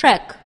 track